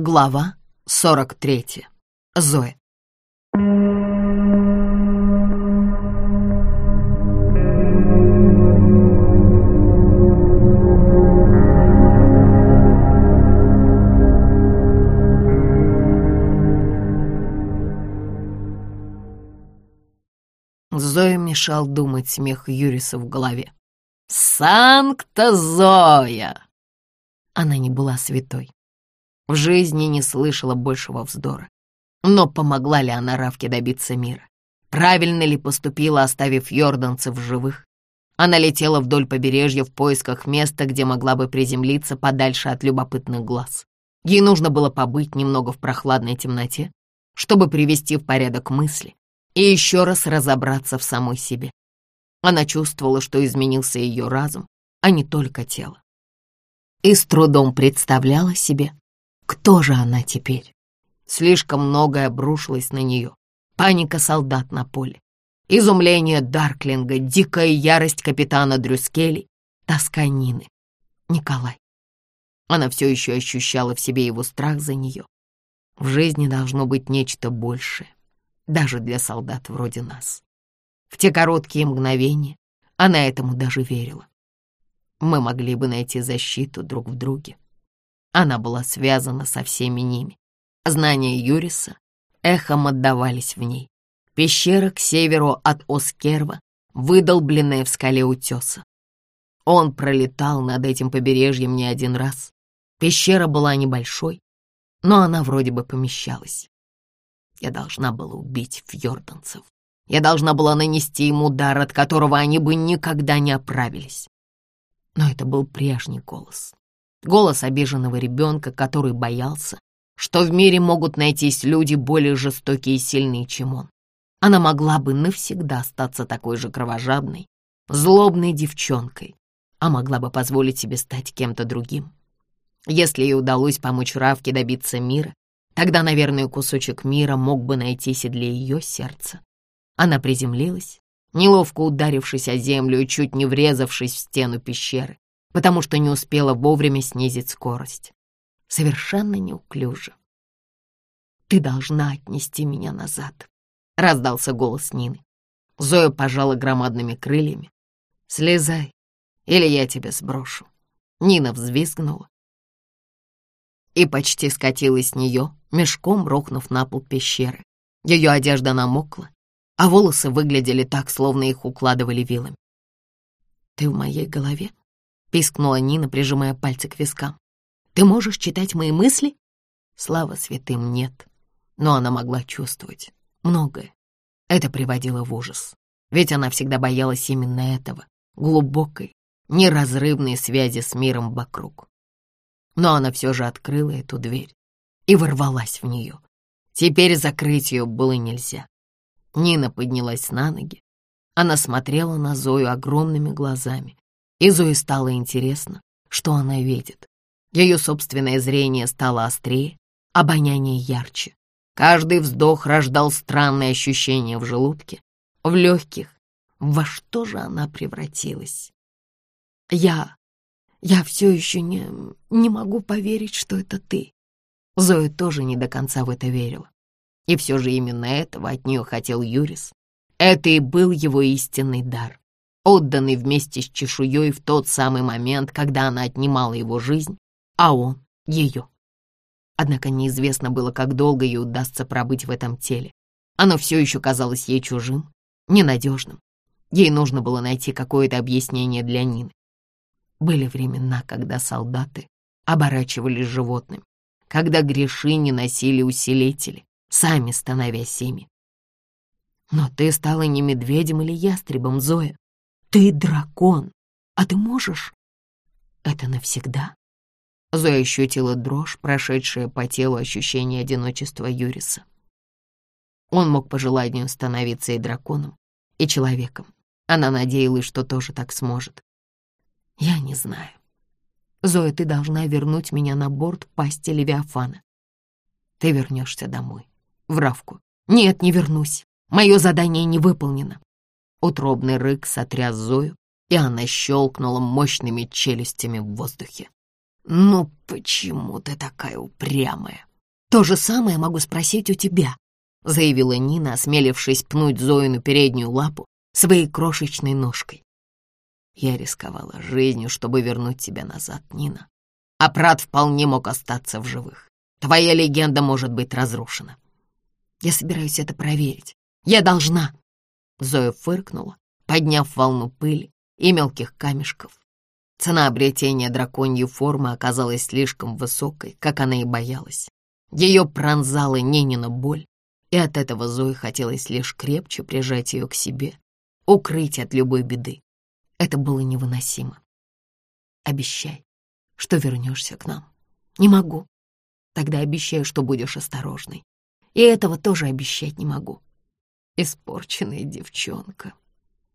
Глава 43. Зоя. Зоя мешал думать смех Юриса в голове. «Санкта Зоя!» Она не была святой. В жизни не слышала большего вздора. Но помогла ли она Равке добиться мира? Правильно ли поступила, оставив йорданцев живых? Она летела вдоль побережья в поисках места, где могла бы приземлиться подальше от любопытных глаз. Ей нужно было побыть немного в прохладной темноте, чтобы привести в порядок мысли и еще раз разобраться в самой себе. Она чувствовала, что изменился ее разум, а не только тело. И с трудом представляла себе, кто же она теперь. Слишком многое обрушилось на нее. Паника солдат на поле, изумление Дарклинга, дикая ярость капитана Дрюскели, тоска Нины. Николай. Она все еще ощущала в себе его страх за нее. В жизни должно быть нечто большее, даже для солдат вроде нас. В те короткие мгновения она этому даже верила. Мы могли бы найти защиту друг в друге. Она была связана со всеми ними. Знания Юриса эхом отдавались в ней. Пещера к северу от Оскерва, выдолбленная в скале утеса. Он пролетал над этим побережьем не один раз. Пещера была небольшой, но она вроде бы помещалась. Я должна была убить фьорданцев. Я должна была нанести им удар, от которого они бы никогда не оправились. Но это был прежний голос. Голос обиженного ребенка, который боялся, что в мире могут найтись люди более жестокие и сильные, чем он. Она могла бы навсегда остаться такой же кровожадной, злобной девчонкой, а могла бы позволить себе стать кем-то другим. Если ей удалось помочь Равке добиться мира, тогда, наверное, кусочек мира мог бы найтись и для ее сердца. Она приземлилась, неловко ударившись о землю и чуть не врезавшись в стену пещеры, потому что не успела вовремя снизить скорость. Совершенно неуклюже. «Ты должна отнести меня назад», — раздался голос Нины. Зоя пожала громадными крыльями. «Слезай, или я тебя сброшу». Нина взвизгнула и почти скатилась с нее, мешком рухнув на пол пещеры. Ее одежда намокла, а волосы выглядели так, словно их укладывали вилами. «Ты в моей голове?» — пискнула Нина, прижимая пальцы к вискам. «Ты можешь читать мои мысли?» Слава святым, нет. Но она могла чувствовать многое. Это приводило в ужас. Ведь она всегда боялась именно этого, глубокой, неразрывной связи с миром вокруг. Но она все же открыла эту дверь и ворвалась в нее. Теперь закрыть ее было нельзя. Нина поднялась на ноги. Она смотрела на Зою огромными глазами, и Зое стало интересно, что она видит. Ее собственное зрение стало острее, обоняние ярче. Каждый вздох рождал странное ощущение в желудке, в легких. Во что же она превратилась? Я... я все еще не... не могу поверить, что это ты. Зоя тоже не до конца в это верила. И все же именно этого от нее хотел Юрис. Это и был его истинный дар, отданный вместе с чешуей в тот самый момент, когда она отнимала его жизнь, а он — ее. Однако неизвестно было, как долго ей удастся пробыть в этом теле. Оно все еще казалось ей чужим, ненадежным. Ей нужно было найти какое-то объяснение для Нины. Были времена, когда солдаты оборачивались животными, когда греши не носили усилители, сами становясь ими. Но ты стала не медведем или ястребом, Зоя. Ты дракон, а ты можешь? Это навсегда? Зоя ощутила дрожь, прошедшая по телу ощущение одиночества Юриса. Он мог по желанию становиться и драконом, и человеком. Она надеялась, что тоже так сможет. Я не знаю. Зоя, ты должна вернуть меня на борт пасти Левиафана. Ты вернешься домой в Равку. «Нет, не вернусь. Мое задание не выполнено». Утробный рык сотряс Зою, и она щелкнула мощными челюстями в воздухе. «Ну почему ты такая упрямая?» То же самое могу спросить у тебя, заявила Нина, осмелившись пнуть Зоину переднюю лапу своей крошечной ножкой. Я рисковала жизнью, чтобы вернуть тебя назад, Нина. А Прат вполне мог остаться в живых. Твоя легенда может быть разрушена. Я собираюсь это проверить. Я должна. Зоя фыркнула, подняв волну пыли и мелких камешков. Цена обретения драконьей формы оказалась слишком высокой, как она и боялась. Ее пронзала Нинина боль, и от этого Зое хотелось лишь крепче прижать ее к себе, укрыть от любой беды. Это было невыносимо. Обещай, что вернешься к нам. Не могу. Тогда обещаю, что будешь осторожной. И этого тоже обещать не могу. Испорченная девчонка.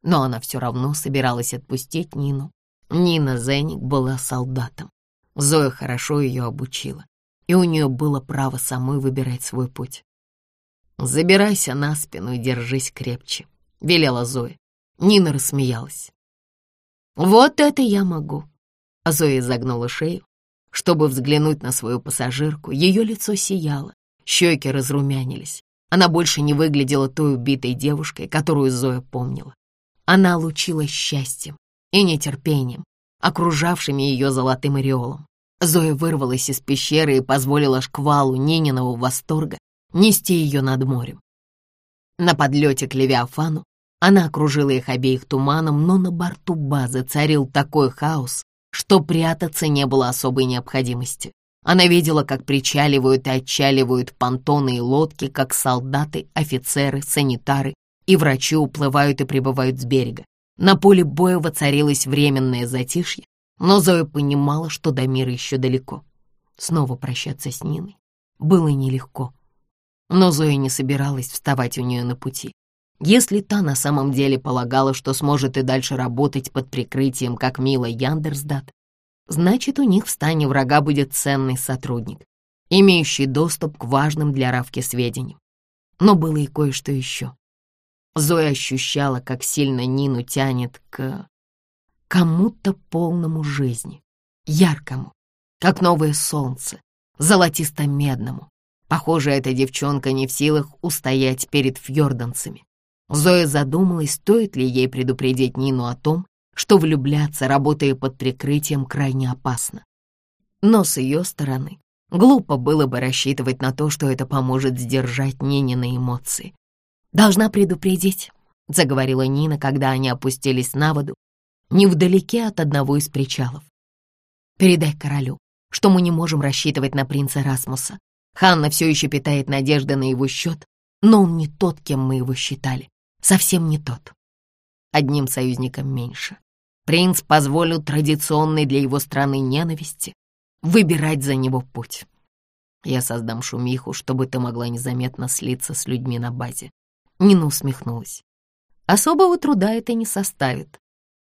Но она все равно собиралась отпустить Нину. Нина Зенник была солдатом. Зоя хорошо ее обучила, и у нее было право самой выбирать свой путь. «Забирайся на спину и держись крепче», — велела Зоя. Нина рассмеялась. «Вот это я могу!» А Зоя изогнула шею, чтобы взглянуть на свою пассажирку. Ее лицо сияло, щеки разрумянились. Она больше не выглядела той убитой девушкой, которую Зоя помнила. Она лучилась счастьем и нетерпением, окружавшими ее золотым ореолом. Зоя вырвалась из пещеры и позволила шквалу Нининого восторга нести ее над морем. На подлете к Левиафану она окружила их обеих туманом, но на борту базы царил такой хаос, что прятаться не было особой необходимости. Она видела, как причаливают и отчаливают понтоны и лодки, как солдаты, офицеры, санитары и врачи уплывают и прибывают с берега. На поле боя воцарилось временное затишье, но Зоя понимала, что до мира еще далеко. Снова прощаться с Ниной было нелегко. Но Зоя не собиралась вставать у нее на пути. Если та на самом деле полагала, что сможет и дальше работать под прикрытием, как Мила Яндерсдат, значит, у них в стане врага будет ценный сотрудник, имеющий доступ к важным для Равки сведениям. Но было и кое-что еще. Зоя ощущала, как сильно Нину тянет к кому-то полному жизни, яркому, как новое солнце, золотисто-медному. Похоже, эта девчонка не в силах устоять перед фьорданцами. Зоя задумалась, стоит ли ей предупредить Нину о том, что влюбляться, работая под прикрытием, крайне опасно. Но с ее стороны глупо было бы рассчитывать на то, что это поможет сдержать Нинины эмоции. «Должна предупредить», — заговорила Нина, когда они опустились на воду, невдалеке от одного из причалов. «Передай королю, что мы не можем рассчитывать на принца Расмуса. Ханна все еще питает надежды на его счет, но он не тот, кем мы его считали. Совсем не тот. Одним союзником меньше. Принц позволил традиционной для его страны ненависти выбирать за него путь. Я создам шумиху, чтобы ты могла незаметно слиться с людьми на базе. Нина усмехнулась. Особого труда это не составит.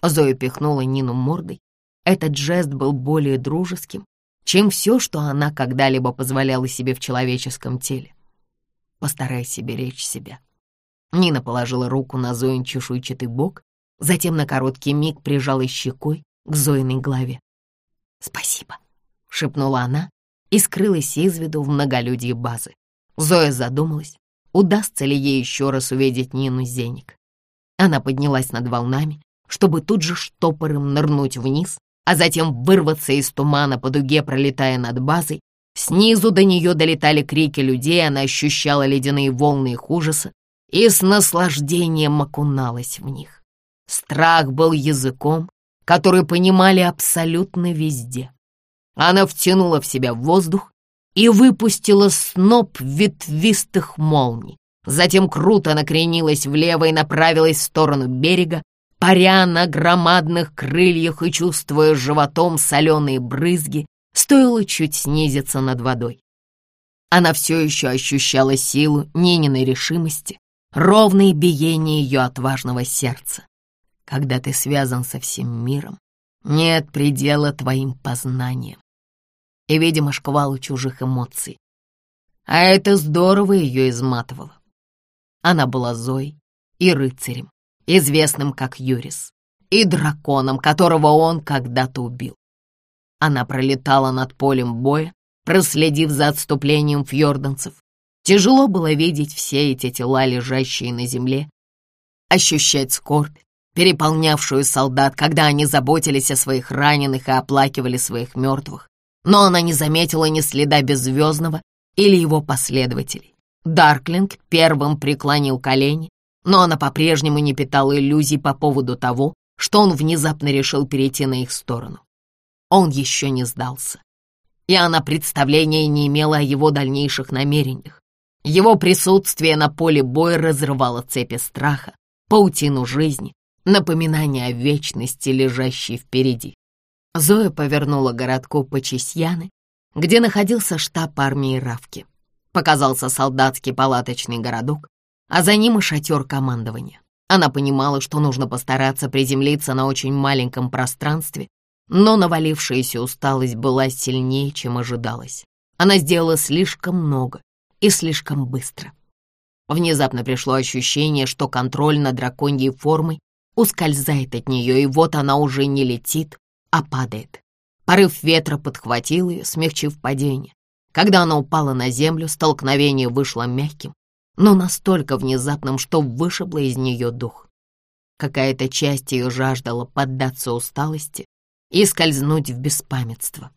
Зоя пихнула Нину мордой. Этот жест был более дружеским, чем все, что она когда-либо позволяла себе в человеческом теле. Постарайся беречь себя. Нина положила руку на Зоин чешуйчатый бок, затем на короткий миг прижала щекой к Зоиной голове. «Спасибо», — шепнула она и скрылась из виду в многолюдье базы. Зоя задумалась, удастся ли ей еще раз увидеть Нину Зеник. Она поднялась над волнами, чтобы тут же штопором нырнуть вниз, а затем вырваться из тумана по дуге, пролетая над базой. Снизу до нее долетали крики людей, она ощущала ледяные волны их ужаса и с наслаждением окуналась в них. Страх был языком, который понимали абсолютно везде. Она втянула в себя воздух и выпустила сноп ветвистых молний. Затем круто накренилась влево и направилась в сторону берега, паря на громадных крыльях и чувствуя животом соленые брызги, стоило чуть снизиться над водой. Она все еще ощущала силу Нининой решимости, ровное биение ее отважного сердца. Когда ты связан со всем миром, нет предела твоим познаниям и, видимо, шквалу чужих эмоций. А это здорово ее изматывало. Она была Зоей и рыцарем, известным как Юрис, и драконом, которого он когда-то убил. Она пролетала над полем боя, проследив за отступлением фьорданцев. Тяжело было видеть все эти тела, лежащие на земле, ощущать скорбь, переполнявшую солдат, когда они заботились о своих раненых и оплакивали своих мертвых. Но она не заметила ни следа Беззвездного или его последователей. Дарклинг первым преклонил колени, но она по-прежнему не питала иллюзий по поводу того, что он внезапно решил перейти на их сторону. Он еще не сдался, и она представления не имела о его дальнейших намерениях. Его присутствие на поле боя разрывало цепи страха, паутину жизни, напоминание о вечности, лежащей впереди. Зоя повернула городку Почесьяны, где находился штаб армии Равки. Показался солдатский палаточный городок, а за ним и шатер командования. Она понимала, что нужно постараться приземлиться на очень маленьком пространстве, но навалившаяся усталость была сильнее, чем ожидалось. Она сделала слишком много и слишком быстро. Внезапно пришло ощущение, что контроль над драконьей формой ускользает от нее, и вот она уже не летит, а падает. Порыв ветра подхватил ее, смягчив падение. Когда она упала на землю, столкновение вышло мягким, но настолько внезапным, что вышибло из нее дух. Какая-то часть ее жаждала поддаться усталости и скользнуть в беспамятство.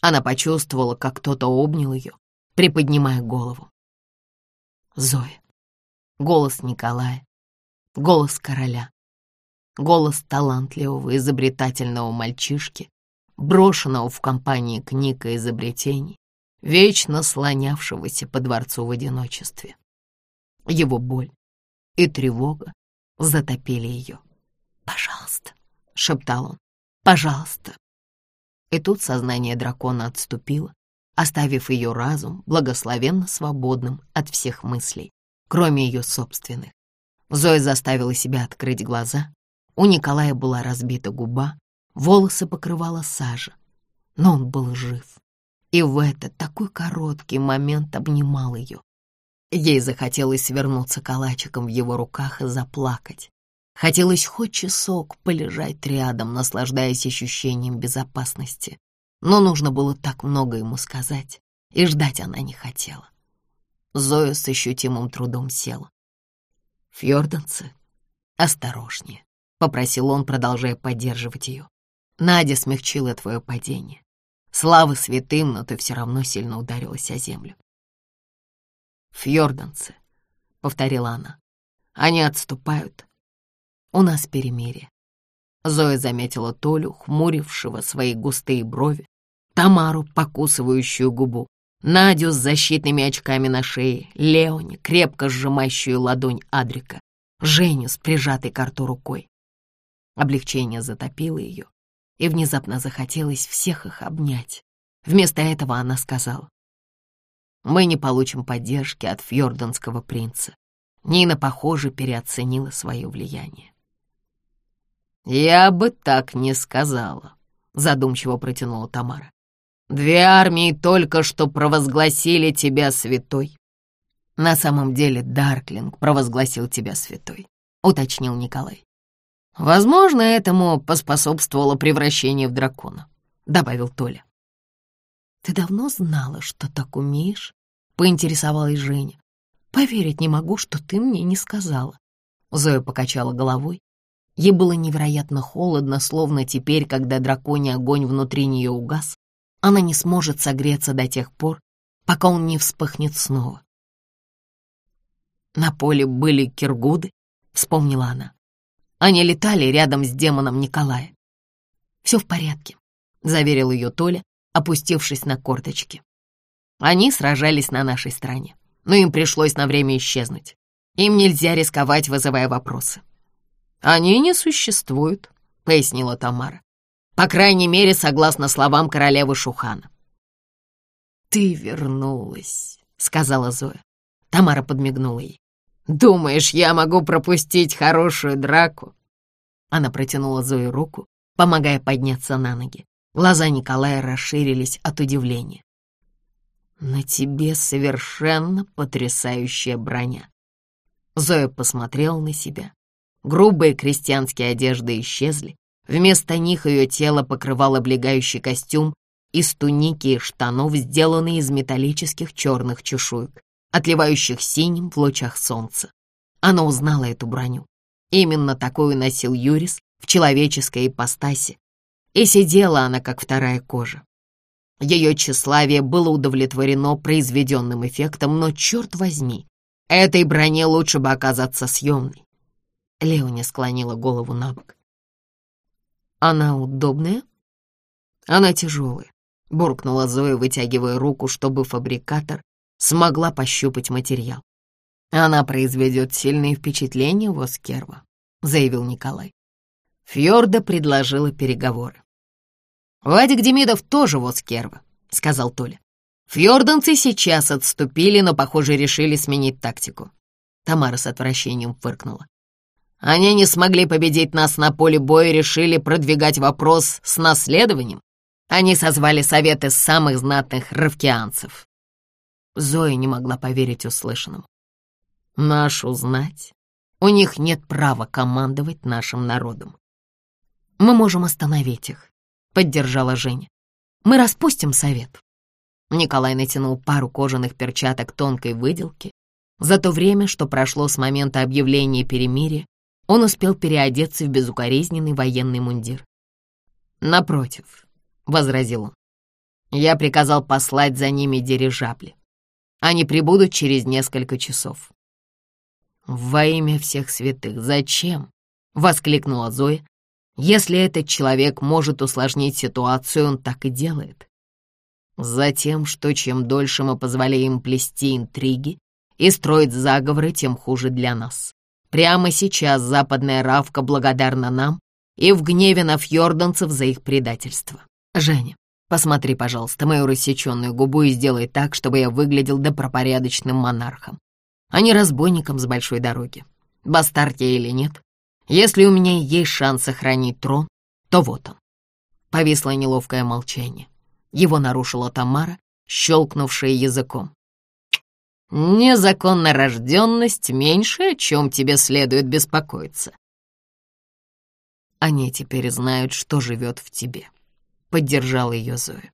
Она почувствовала, как кто-то обнял ее, приподнимая голову. Зоя. Голос Николая. Голос короля. Голос талантливого, изобретательного мальчишки, брошенного в компании книг и изобретений, вечно слонявшегося по дворцу в одиночестве. Его боль и тревога затопили ее. «Пожалуйста», — шептал он, — «пожалуйста». И тут сознание дракона отступило, оставив ее разум благословенно свободным от всех мыслей, кроме ее собственных. Зоя заставила себя открыть глаза. У Николая была разбита губа, волосы покрывала сажа, но он был жив и в этот такой короткий момент обнимал ее. Ей захотелось свернуться калачиком в его руках и заплакать. Хотелось хоть часок полежать рядом, наслаждаясь ощущением безопасности. Но нужно было так много ему сказать, и ждать она не хотела. Зоя с ощутимым трудом села. «Фьорданцы, осторожнее», — попросил он, продолжая поддерживать ее. «Надя смягчила твое падение. Слава святым, но ты все равно сильно ударилась о землю. «Фьорданцы», — повторила она, — «они отступают. У нас перемирие». Зоя заметила Толю, хмурившего свои густые брови, Тамару, покусывающую губу, Надю с защитными очками на шее, Леони, крепко сжимающую ладонь Адрика, Женю с прижатой к рту рукой. Облегчение затопило ее, и внезапно захотелось всех их обнять. Вместо этого она сказала, «Мы не получим поддержки от фьорданского принца». Нина, похоже, переоценила свое влияние. «Я бы так не сказала», — задумчиво протянула Тамара. «Две армии только что провозгласили тебя святой». «На самом деле Дарклинг провозгласил тебя святой», — уточнил Николай. Возможно, этому поспособствовало превращение в дракона, добавил Толя. Ты давно знала, что так умеешь? Поинтересовалась Женя. Поверить не могу, что ты мне не сказала. Зоя покачала головой. Ей было невероятно холодно, словно теперь, когда драконий огонь внутри нее угас, она не сможет согреться до тех пор, пока он не вспыхнет снова. На поле были киргуды, вспомнила она. Они летали рядом с демоном Николая. «Все в порядке», — заверил ее Толя, опустившись на корточки. Они сражались на нашей стороне, но им пришлось на время исчезнуть. Им нельзя рисковать, вызывая вопросы. «Они не существуют», — пояснила Тамара. «По крайней мере, согласно словам королевы Шухана». «Ты вернулась», — сказала Зоя. Тамара подмигнула ей. «Думаешь, я могу пропустить хорошую драку?» Она протянула Зое руку, помогая подняться на ноги. Глаза Николая расширились от удивления. «На тебе совершенно потрясающая броня». Зоя посмотрела на себя. Грубые крестьянские одежды исчезли. Вместо них ее тело покрывал облегающий костюм из туники и штанов, сделанные из металлических черных чешуек, отливающих синим в лучах солнца. Она узнала эту броню. Именно такую носил Юрис в человеческой ипостаси, и сидела она, как вторая кожа. Ее тщеславие было удовлетворено произведенным эффектом, но, черт возьми, этой броне лучше бы оказаться съемной. Леони склонила голову на бок. «Она удобная?» «Она тяжелая», — буркнула Зоя, вытягивая руку, чтобы фабрикатор смогла пощупать материал. «Она произведет сильное впечатление, Воскерва», — заявил Николай. Фьорда предложила переговоры. «Вадик Демидов тоже Воскерва», — сказал Толя. Фьорданцы сейчас отступили, но, похоже, решили сменить тактику. Тамара с отвращением фыркнула. Они не смогли победить нас на поле боя и решили продвигать вопрос с наследованием. Они созвали советы самых знатных равкианцев. Зоя не могла поверить услышанному. Нашу знать. У них нет права командовать нашим народом. Мы можем остановить их, поддержала Женя. Мы распустим совет. Николай натянул пару кожаных перчаток тонкой выделки. За то время, что прошло с момента объявления перемирия, он успел переодеться в безукоризненный военный мундир. «Напротив», — возразил он, — «я приказал послать за ними дирижабли. Они прибудут через несколько часов». «Во имя всех святых, зачем?» — воскликнула Зоя. «Если этот человек может усложнить ситуацию, он так и делает». Затем, что чем дольше мы позволяем плести интриги и строить заговоры, тем хуже для нас. Прямо сейчас западная Равка благодарна нам и в гневе на фьорданцев за их предательство. Женя, посмотри, пожалуйста, мою рассеченную губу и сделай так, чтобы я выглядел добропорядочным монархом, а не разбойником с большой дороги. Бастард я или нет, если у меня есть шанс сохранить трон, то вот он. Повисло неловкое молчание. Его нарушила Тамара, щелкнувшая языком. Незаконно рожденность меньше, о чем тебе следует беспокоиться. Они теперь знают, что живет в тебе, — поддержала ее Зоя.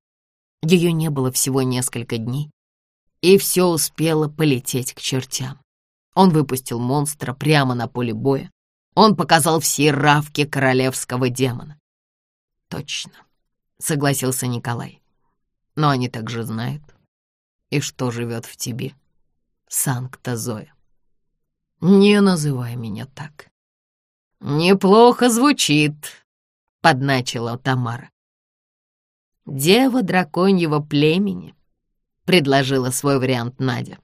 Ее не было всего несколько дней, и все успело полететь к чертям. Он выпустил монстра прямо на поле боя. Он показал все равки королевского демона. Точно, — согласился Николай. Но они также знают, и что живет в тебе. Санкта Зоя. Не называй меня так. Неплохо звучит, подначила Тамара. Дева драконьего племени, предложила свой вариант Надя.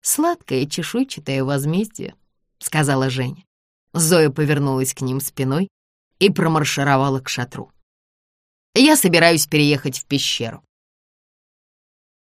Сладкое чешуйчатое возмездие, сказала Женя. Зоя повернулась к ним спиной и промаршировала к шатру. «Я собираюсь переехать в пещеру»,